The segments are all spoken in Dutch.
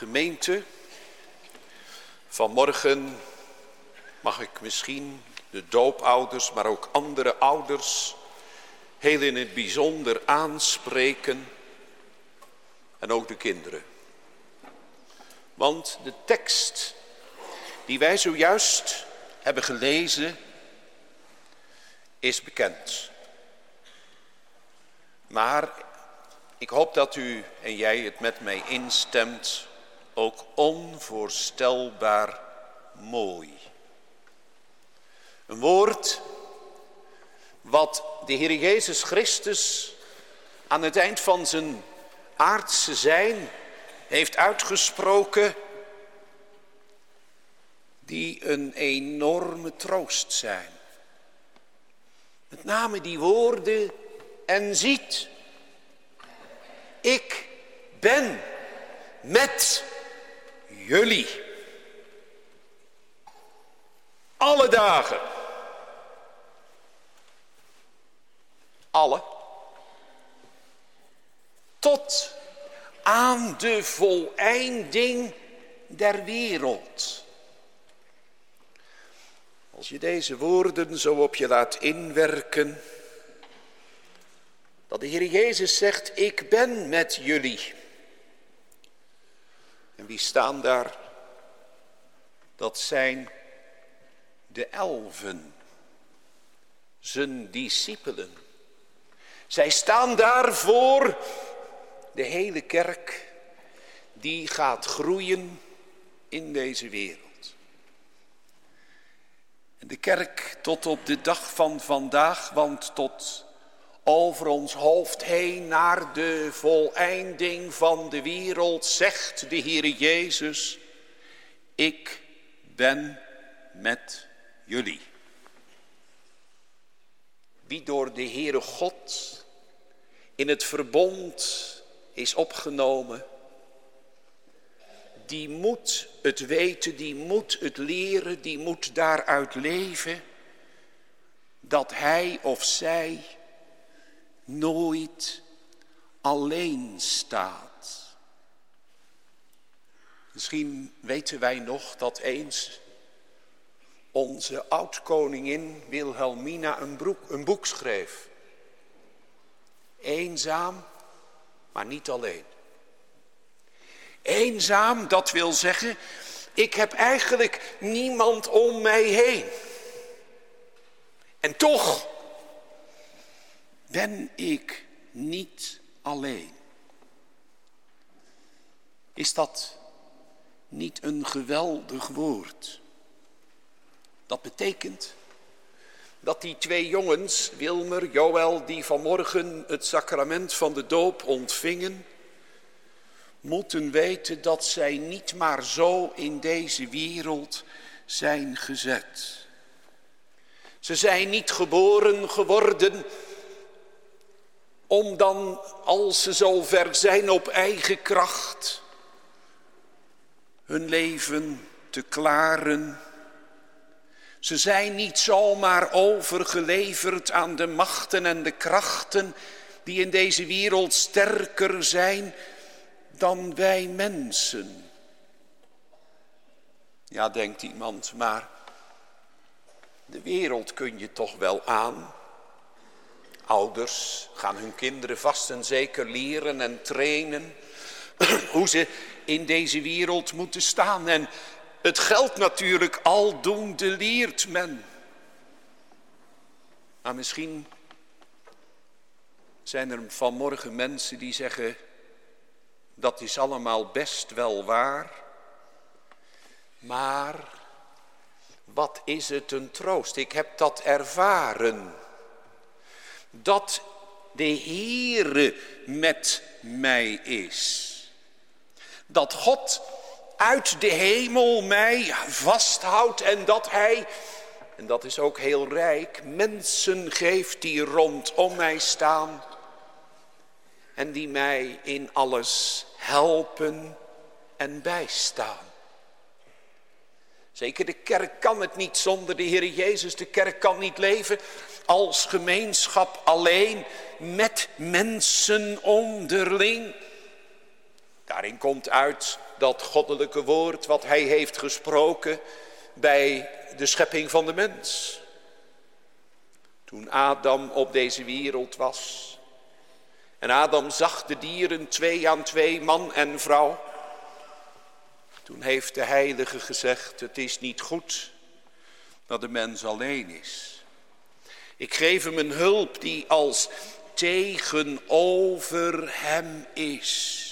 gemeente. Vanmorgen mag ik misschien de doopouders, maar ook andere ouders heel in het bijzonder aanspreken. En ook de kinderen. Want de tekst die wij zojuist hebben gelezen is bekend. Maar ik hoop dat u en jij het met mij instemt, ook onvoorstelbaar mooi. Een woord wat de Heer Jezus Christus aan het eind van zijn aardse zijn heeft uitgesproken, die een enorme troost zijn. Met name die woorden en ziet. Ik ben met jullie. Alle dagen. Alle. Tot aan de voleinding der wereld. Als je deze woorden zo op je laat inwerken, dat de Heer Jezus zegt, ik ben met jullie. En wie staan daar? Dat zijn de elven, zijn discipelen. Zij staan daar voor de hele kerk die gaat groeien in deze wereld. En de kerk tot op de dag van vandaag, want tot over ons hoofd heen naar de voleinding van de wereld, zegt de Heer Jezus, ik ben met jullie. Wie door de Heere God in het verbond is opgenomen, die moet het weten, die moet het leren, die moet daaruit leven, dat hij of zij nooit alleen staat. Misschien weten wij nog dat eens onze oud-koningin Wilhelmina een, een boek schreef. Eenzaam, maar niet alleen. Eenzaam, dat wil zeggen, ik heb eigenlijk niemand om mij heen. En toch ben ik niet alleen. Is dat niet een geweldig woord? Dat betekent dat die twee jongens, Wilmer, Joël, die vanmorgen het sacrament van de doop ontvingen, moeten weten dat zij niet maar zo in deze wereld zijn gezet. Ze zijn niet geboren geworden om dan, als ze zo ver zijn op eigen kracht, hun leven te klaren. Ze zijn niet zomaar overgeleverd aan de machten en de krachten die in deze wereld sterker zijn dan wij mensen. Ja, denkt iemand, maar de wereld kun je toch wel aan. Ouders gaan hun kinderen vast en zeker leren en trainen hoe ze in deze wereld moeten staan. En het geldt natuurlijk aldoende leert men. Maar misschien zijn er vanmorgen mensen die zeggen, dat is allemaal best wel waar. Maar wat is het een troost? Ik heb dat ervaren. Dat de Heere met mij is. Dat God uit de hemel mij vasthoudt en dat Hij, en dat is ook heel rijk, mensen geeft die rondom mij staan en die mij in alles helpen en bijstaan. Zeker de kerk kan het niet zonder de Heer Jezus. De kerk kan niet leven als gemeenschap alleen met mensen onderling. Daarin komt uit dat goddelijke woord wat hij heeft gesproken bij de schepping van de mens. Toen Adam op deze wereld was. En Adam zag de dieren twee aan twee, man en vrouw. Toen heeft de heilige gezegd, het is niet goed dat de mens alleen is. Ik geef hem een hulp die als tegenover hem is.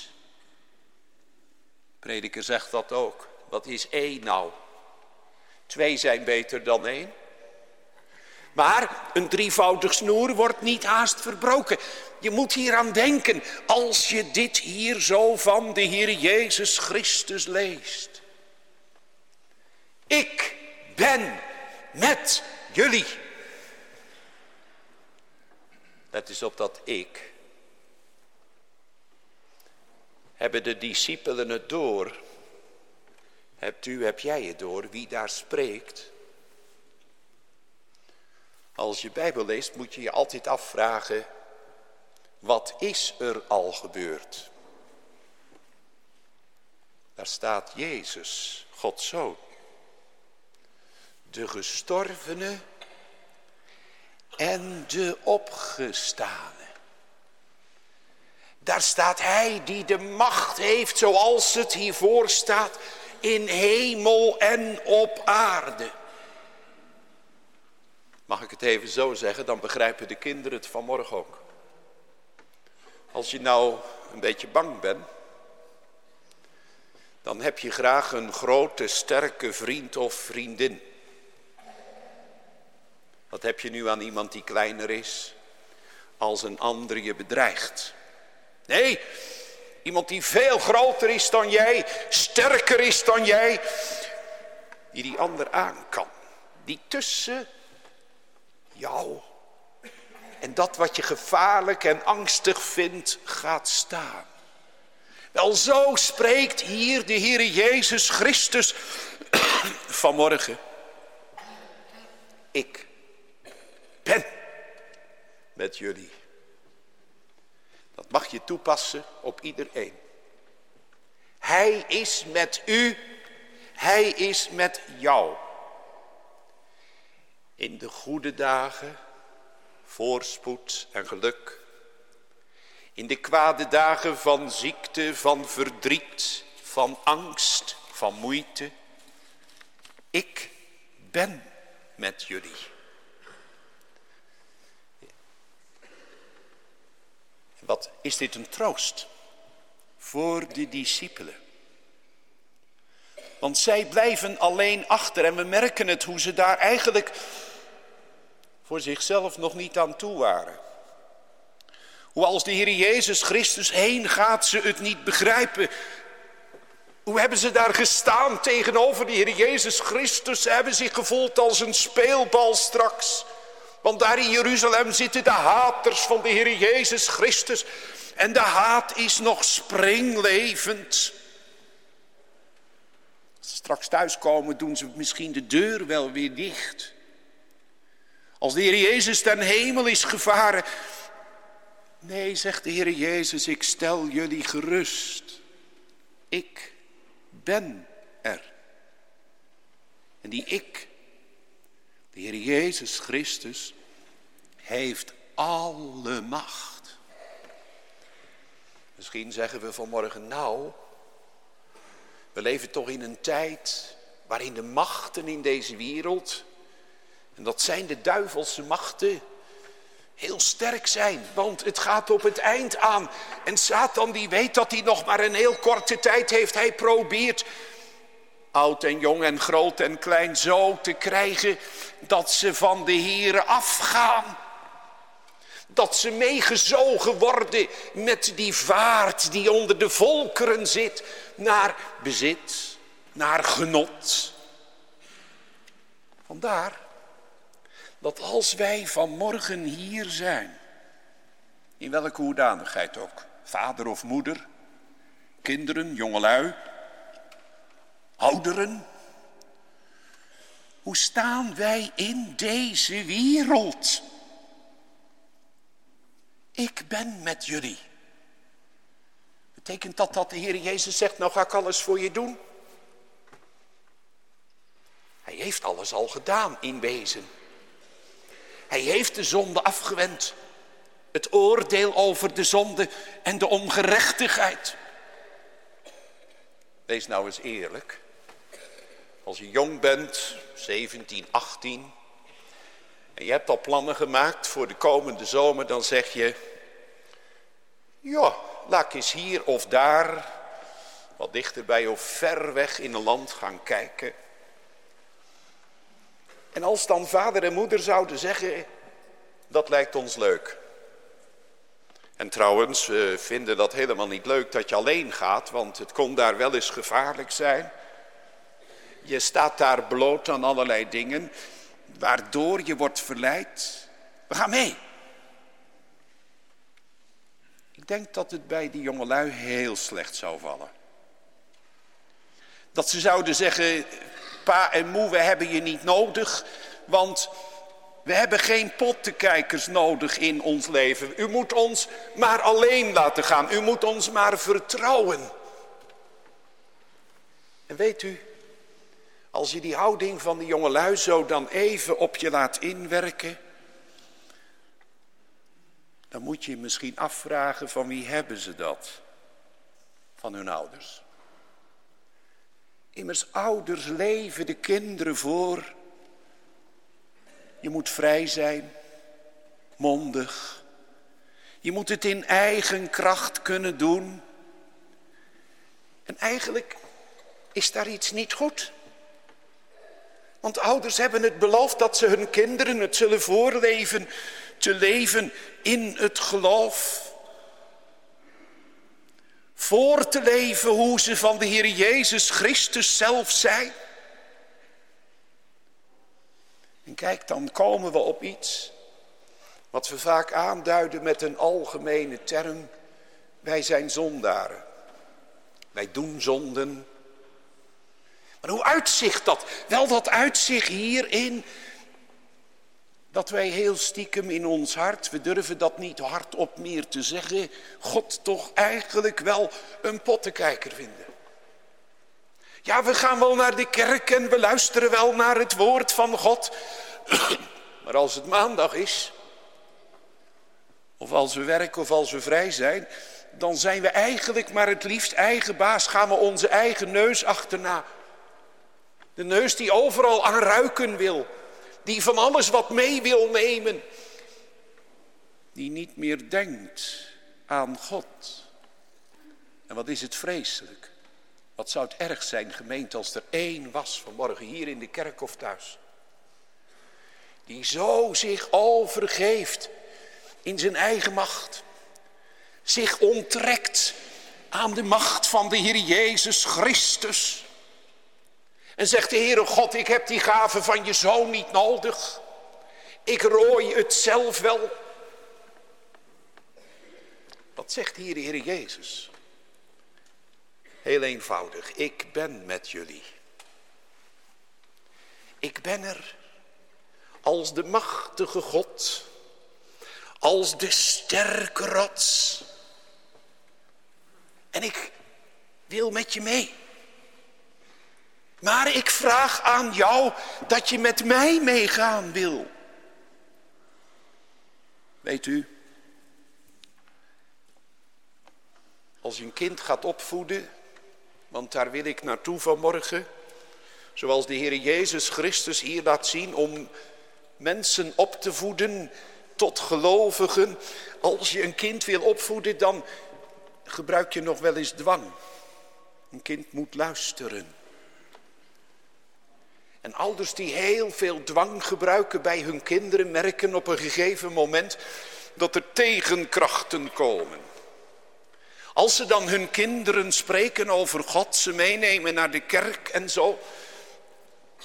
Prediker zegt dat ook. Wat is één nou? Twee zijn beter dan één. Maar een drievoudig snoer wordt niet haast verbroken. Je moet hier aan denken als je dit hier zo van de Heer Jezus Christus leest. Ik ben met jullie. Let is op dat ik. Hebben de discipelen het door? Hebt u, heb jij het door, wie daar spreekt? Als je Bijbel leest moet je je altijd afvragen, wat is er al gebeurd? Daar staat Jezus, Gods Zoon. De gestorvene en de opgestane. Daar staat hij die de macht heeft zoals het hiervoor staat in hemel en op aarde. Mag ik het even zo zeggen, dan begrijpen de kinderen het vanmorgen ook. Als je nou een beetje bang bent, dan heb je graag een grote, sterke vriend of vriendin. Wat heb je nu aan iemand die kleiner is als een ander je bedreigt? Nee, iemand die veel groter is dan jij, sterker is dan jij, die die ander aan kan. Die tussen jou en dat wat je gevaarlijk en angstig vindt gaat staan. Wel zo spreekt hier de Heer Jezus Christus vanmorgen. Ik ben met jullie. Dat mag je toepassen op iedereen. Hij is met u, hij is met jou. In de goede dagen, voorspoed en geluk. In de kwade dagen van ziekte, van verdriet, van angst, van moeite. Ik ben met jullie. Wat is dit een troost voor de discipelen. Want zij blijven alleen achter en we merken het hoe ze daar eigenlijk voor zichzelf nog niet aan toe waren. Hoe als de Heer Jezus Christus heen gaat ze het niet begrijpen. Hoe hebben ze daar gestaan tegenover de Heer Jezus Christus? Ze hebben zich gevoeld als een speelbal straks. Want daar in Jeruzalem zitten de haters van de Heer Jezus Christus. En de haat is nog springlevend. Als ze straks thuiskomen doen ze misschien de deur wel weer dicht. Als de Heer Jezus ten hemel is gevaren. Nee, zegt de Heer Jezus, ik stel jullie gerust. Ik ben er. En die ik, de Heer Jezus Christus, heeft alle macht. Misschien zeggen we vanmorgen, nou, we leven toch in een tijd waarin de machten in deze wereld en dat zijn de duivelse machten. Heel sterk zijn, want het gaat op het eind aan. En Satan die weet dat hij nog maar een heel korte tijd heeft. Hij probeert oud en jong en groot en klein zo te krijgen dat ze van de Here afgaan. Dat ze meegezogen worden met die vaart die onder de volkeren zit naar bezit, naar genot. Vandaar dat als wij vanmorgen hier zijn, in welke hoedanigheid ook, vader of moeder, kinderen, jongelui, ouderen, hoe staan wij in deze wereld? Ik ben met jullie. Betekent dat dat de Heer Jezus zegt, nou ga ik alles voor je doen? Hij heeft alles al gedaan in wezen. Hij heeft de zonde afgewend. Het oordeel over de zonde en de ongerechtigheid. Wees nou eens eerlijk. Als je jong bent, 17, 18, en je hebt al plannen gemaakt voor de komende zomer, dan zeg je, ja, laat ik eens hier of daar, wat dichterbij of ver weg in een land gaan kijken. En als dan vader en moeder zouden zeggen, dat lijkt ons leuk. En trouwens, we vinden dat helemaal niet leuk dat je alleen gaat, want het kon daar wel eens gevaarlijk zijn. Je staat daar bloot aan allerlei dingen, waardoor je wordt verleid. We gaan mee. Ik denk dat het bij die jongelui heel slecht zou vallen. Dat ze zouden zeggen, pa en moe, we hebben je niet nodig, want we hebben geen pottenkijkers nodig in ons leven. U moet ons maar alleen laten gaan. U moet ons maar vertrouwen. En weet u, als je die houding van die jongelui zo dan even op je laat inwerken, dan moet je je misschien afvragen van wie hebben ze dat? Van hun ouders. Immers ouders leven de kinderen voor. Je moet vrij zijn, mondig. Je moet het in eigen kracht kunnen doen. En eigenlijk is daar iets niet goed. Want ouders hebben het beloofd dat ze hun kinderen het zullen voorleven, te leven in het geloof. Voor te leven hoe ze van de Heer Jezus Christus zelf zijn. En kijk, dan komen we op iets wat we vaak aanduiden met een algemene term. Wij zijn zondaren. Wij doen zonden. Maar hoe uitzicht dat? Wel, dat uitzicht hierin dat wij heel stiekem in ons hart, we durven dat niet hardop meer te zeggen, God toch eigenlijk wel een pottenkijker vinden. Ja, we gaan wel naar de kerk en we luisteren wel naar het woord van God. Maar als het maandag is, of als we werken of als we vrij zijn, dan zijn we eigenlijk maar het liefst eigen baas, gaan we onze eigen neus achterna. De neus die overal aan ruiken wil, die van alles wat mee wil nemen, die niet meer denkt aan God. En wat is het vreselijk? Wat zou het erg zijn, gemeente, als er één was vanmorgen hier in de kerk of thuis. Die zo zich overgeeft in zijn eigen macht. Zich onttrekt aan de macht van de Heer Jezus Christus. En zegt de Heere God, ik heb die gave van je zoon niet nodig. Ik rooi het zelf wel. Wat zegt hier de Heer Jezus? Heel eenvoudig, ik ben met jullie. Ik ben er als de machtige God, als de sterke rots. En ik wil met je mee. Maar ik vraag aan jou dat je met mij meegaan wil. Weet u, als je een kind gaat opvoeden, want daar wil ik naartoe vanmorgen, zoals de Heer Jezus Christus hier laat zien om mensen op te voeden tot gelovigen. Als je een kind wil opvoeden, dan gebruik je nog wel eens dwang. Een kind moet luisteren. En ouders die heel veel dwang gebruiken bij hun kinderen merken op een gegeven moment dat er tegenkrachten komen. Als ze dan hun kinderen spreken over God, ze meenemen naar de kerk en zo,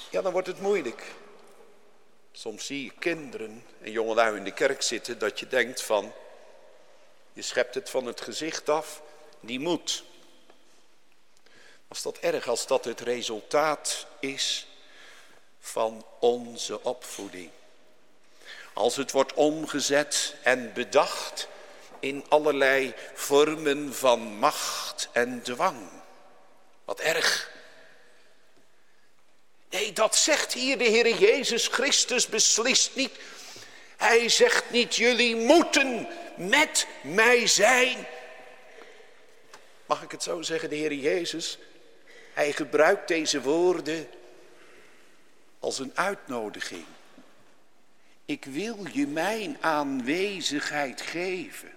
ja dan wordt het moeilijk. Soms zie je kinderen en jongelui in de kerk zitten dat je denkt van, je schept het van het gezicht af, die moet. Als dat erg, als dat het resultaat is van onze opvoeding. Als het wordt omgezet en bedacht in allerlei vormen van macht en dwang. Wat erg. Nee, dat zegt hier de Heer Jezus Christus beslist niet. Hij zegt niet, jullie moeten met mij zijn. Mag ik het zo zeggen, de Heer Jezus? Hij gebruikt deze woorden als een uitnodiging. Ik wil je mijn aanwezigheid geven.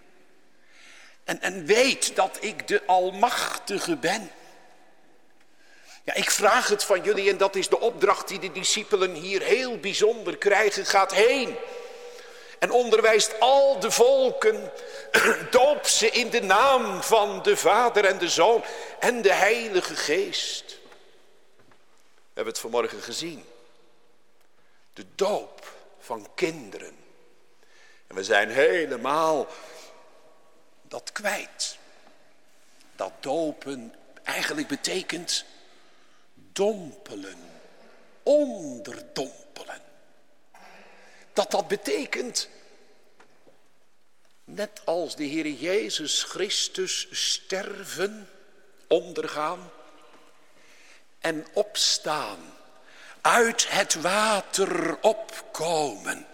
En, en weet dat ik de Almachtige ben. Ja, ik vraag het van jullie en dat is de opdracht die de discipelen hier heel bijzonder krijgen. Gaat heen en onderwijst al de volken, doop ze in de naam van de Vader en de Zoon en de Heilige Geest. We hebben het vanmorgen gezien. De doop van kinderen. En we zijn helemaal dat kwijt. Dat dopen eigenlijk betekent dompelen, onderdompelen. Dat dat betekent, net als de Heer Jezus Christus sterven, ondergaan en opstaan, uit het water opkomen.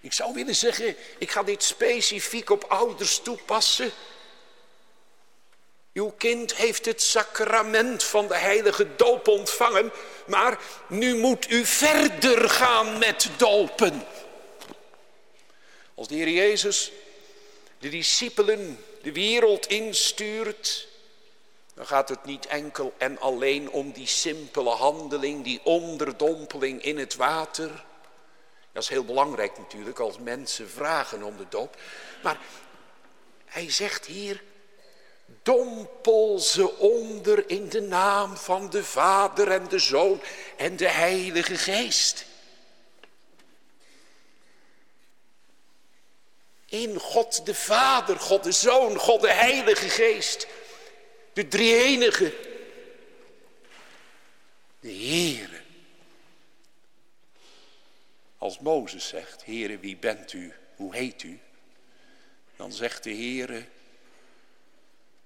Ik zou willen zeggen, ik ga dit specifiek op ouders toepassen. Uw kind heeft het sacrament van de heilige doop ontvangen, maar nu moet u verder gaan met dopen. Als de Heer Jezus de discipelen de wereld instuurt, dan gaat het niet enkel en alleen om die simpele handeling, die onderdompeling in het water. Dat is heel belangrijk natuurlijk als mensen vragen om de doop. Maar hij zegt hier, dompel ze onder in de naam van de Vader en de Zoon en de Heilige Geest. In God de Vader, God de Zoon, God de Heilige Geest. De drie-enige. De Heere. Als Mozes zegt, Heere, wie bent u? Hoe heet u? Dan zegt de Heere,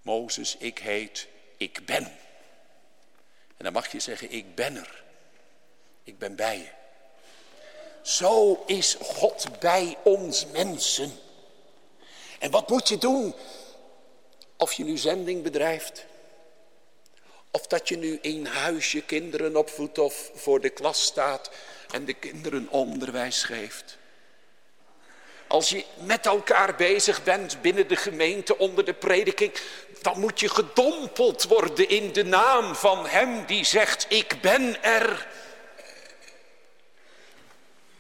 Mozes, ik heet, ik ben. En dan mag je zeggen, ik ben er. Ik ben bij je. Zo is God bij ons mensen. En wat moet je doen? Of je nu zending bedrijft. Of dat je nu in huisje kinderen opvoedt of voor de klas staat en de kinderen onderwijs geeft. Als je met elkaar bezig bent binnen de gemeente onder de prediking, dan moet je gedompeld worden in de naam van Hem die zegt, ik ben er.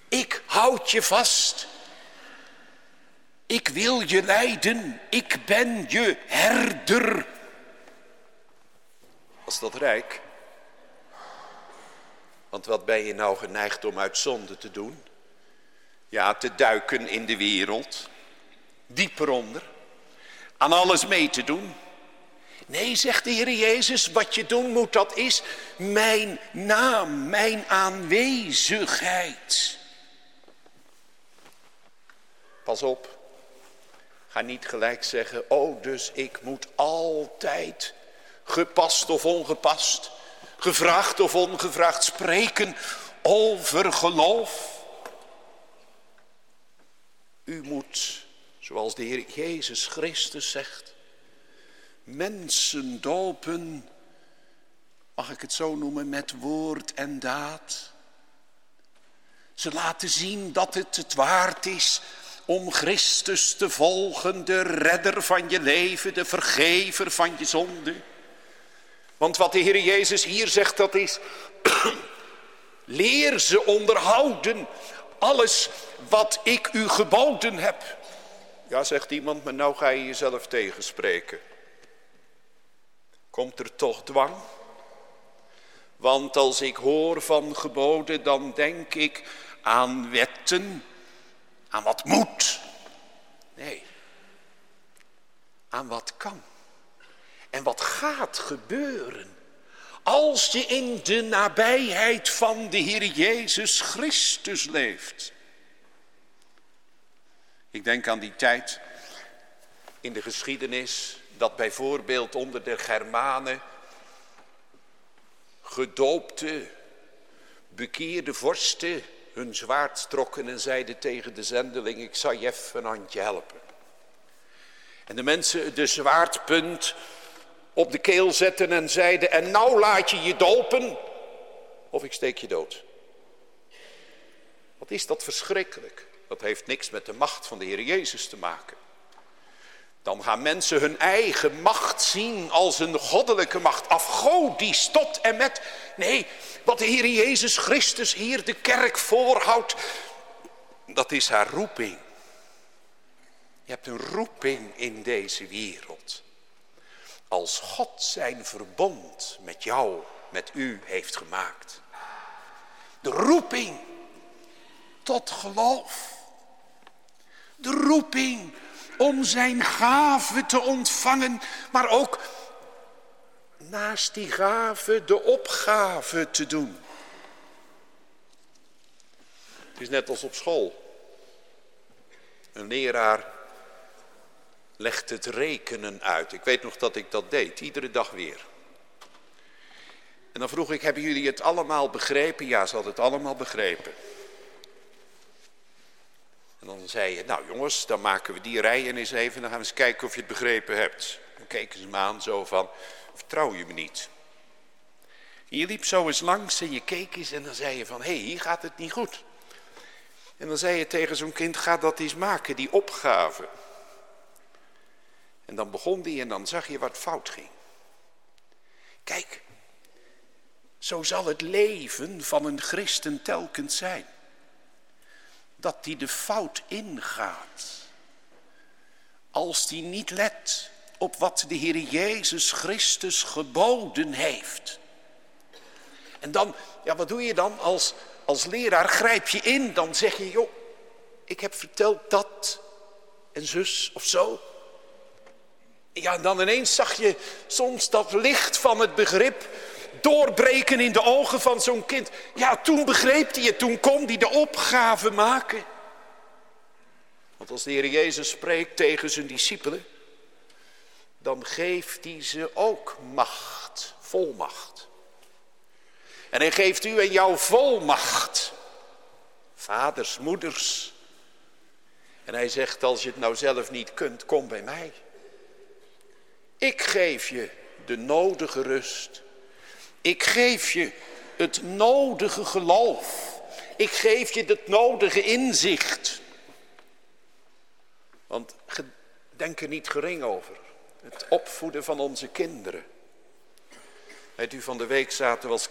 Ik houd je vast. Ik wil je leiden. Ik ben je herder. Was dat rijk? Want wat ben je nou geneigd om uit zonde te doen? Ja, te duiken in de wereld. Dieper onder. Aan alles mee te doen. Nee, zegt de Heer Jezus, wat je doen moet, dat is mijn naam, mijn aanwezigheid. Pas op, ga niet gelijk zeggen, oh dus ik moet altijd, gepast of ongepast, gevraagd of ongevraagd spreken over geloof. U moet, zoals de Heer Jezus Christus zegt, mensen dopen, mag ik het zo noemen, met woord en daad. Ze laten zien dat het het waard is om Christus te volgen, de redder van je leven, de vergever van je zonde. Want wat de Heer Jezus hier zegt, dat is, leer ze onderhouden alles wat ik u geboden heb. Ja, zegt iemand, maar nou ga je jezelf tegenspreken. Komt er toch dwang? Want als ik hoor van geboden, dan denk ik aan wetten, aan wat moet. Nee, aan wat kan. En wat gaat gebeuren als je in de nabijheid van de Heer Jezus Christus leeft. Ik denk aan die tijd in de geschiedenis dat bijvoorbeeld onder de Germanen gedoopte, bekeerde vorsten hun zwaard trokken en zeiden tegen de zendeling, ik zal je even een handje helpen. En de mensen de zwaardpunt op de keel zetten en zeiden, en nou laat je je dopen of ik steek je dood. Wat is dat verschrikkelijk. Dat heeft niks met de macht van de Heer Jezus te maken. Dan gaan mensen hun eigen macht zien als een goddelijke macht. Afgodisch tot en met. Nee, wat de Heer Jezus Christus hier de kerk voorhoudt. Dat is haar roeping. Je hebt een roeping in deze wereld. Als God zijn verbond met jou, met u heeft gemaakt. De roeping tot geloof. De roeping om zijn gave te ontvangen, maar ook naast die gave de opgave te doen. Het is net als op school. Een leraar legt het rekenen uit. Ik weet nog dat ik dat deed, iedere dag weer. En dan vroeg ik, hebben jullie het allemaal begrepen? Ja, ze hadden het allemaal begrepen. En dan zei je, nou jongens, dan maken we die rijen eens even. Dan gaan we eens kijken of je het begrepen hebt. Dan keken ze me aan zo van, vertrouw je me niet? En je liep zo eens langs en je keek eens en dan zei je van, hé, hey, hier gaat het niet goed. En dan zei je tegen zo'n kind, ga dat eens maken, die opgave. En dan begon die en dan zag je wat fout ging. Kijk, zo zal het leven van een christen telkens zijn dat die de fout ingaat. Als die niet let op wat de Heer Jezus Christus geboden heeft. En dan, ja wat doe je dan als, als leraar? Grijp je in, dan zeg je, joh, ik heb verteld dat en zus of zo. Ja, en dan ineens zag je soms dat licht van het begrip doorbreken in de ogen van zo'n kind. Ja, toen begreep hij het, toen kon hij de opgave maken. Want als de Heer Jezus spreekt tegen zijn discipelen, dan geeft hij ze ook macht, volmacht. En hij geeft u en jou volmacht. Vaders, moeders. En hij zegt, als je het nou zelf niet kunt, kom bij mij. Ik geef je de nodige rust ik geef je het nodige geloof. Ik geef je het nodige inzicht. Want denk er niet gering over. Het opvoeden van onze kinderen. Weet u, van de week zaten we als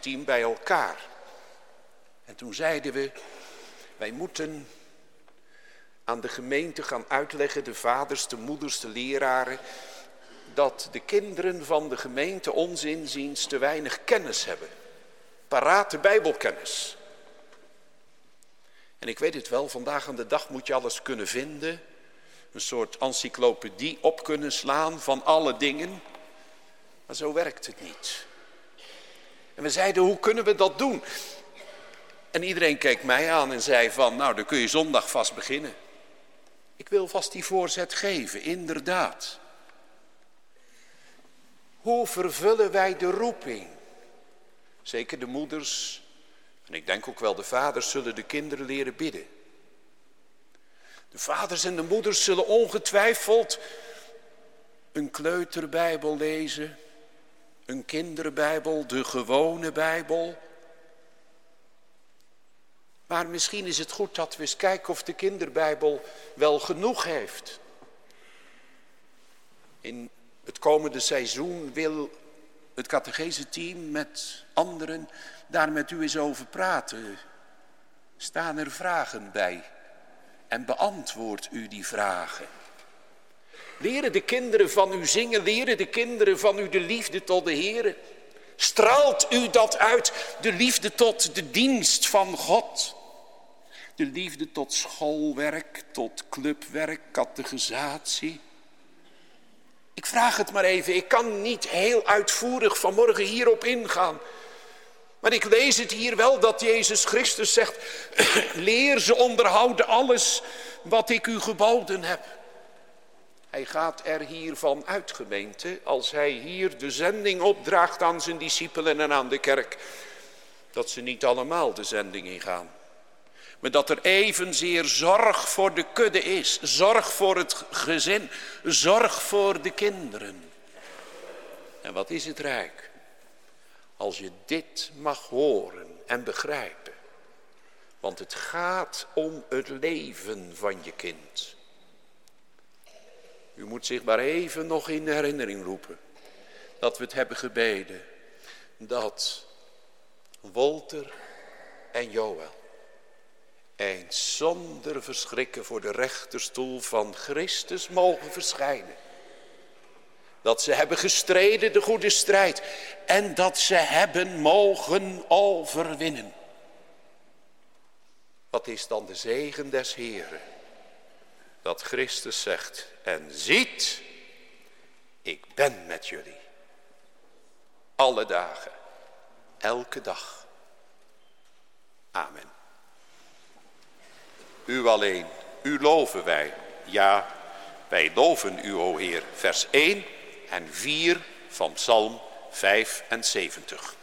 team bij elkaar. En toen zeiden we, wij moeten aan de gemeente gaan uitleggen, de vaders, de moeders, de leraren, dat de kinderen van de gemeente onzinziens te weinig kennis hebben. Parate bijbelkennis. En ik weet het wel, vandaag aan de dag moet je alles kunnen vinden. Een soort encyclopedie op kunnen slaan van alle dingen. Maar zo werkt het niet. En we zeiden, hoe kunnen we dat doen? En iedereen keek mij aan en zei van, nou dan kun je zondag vast beginnen. Ik wil vast die voorzet geven, inderdaad. Hoe vervullen wij de roeping? Zeker de moeders, en ik denk ook wel de vaders, zullen de kinderen leren bidden. De vaders en de moeders zullen ongetwijfeld een kleuterbijbel lezen, een kinderbijbel, de gewone bijbel. Maar misschien is het goed dat we eens kijken of de kinderbijbel wel genoeg heeft. In het komende seizoen wil het catechese-team met anderen daar met u eens over praten. Staan er vragen bij en beantwoord u die vragen. Leren de kinderen van u zingen, leren de kinderen van u de liefde tot de Heer. Straalt u dat uit, de liefde tot de dienst van God. De liefde tot schoolwerk, tot clubwerk, catechisatie. Ik vraag het maar even, ik kan niet heel uitvoerig vanmorgen hierop ingaan. Maar ik lees het hier wel dat Jezus Christus zegt, leer ze onderhouden alles wat ik u geboden heb. Hij gaat er hiervan uit, gemeente, als hij hier de zending opdraagt aan zijn discipelen en aan de kerk, dat ze niet allemaal de zending ingaan. Maar dat er evenzeer zorg voor de kudde is, zorg voor het gezin, zorg voor de kinderen. En wat is het rijk? Als je dit mag horen en begrijpen. Want het gaat om het leven van je kind. U moet zich maar even nog in herinnering roepen. Dat we het hebben gebeden. Dat Walter en Joël. Eens zonder verschrikken voor de rechterstoel van Christus mogen verschijnen. Dat ze hebben gestreden de goede strijd. En dat ze hebben mogen overwinnen. Wat is dan de zegen des Heren? Dat Christus zegt, en ziet, ik ben met jullie. Alle dagen, elke dag. Amen. U alleen, u loven wij. Ja, wij loven u, o Heer. Vers 1 en 4 van Psalm 75.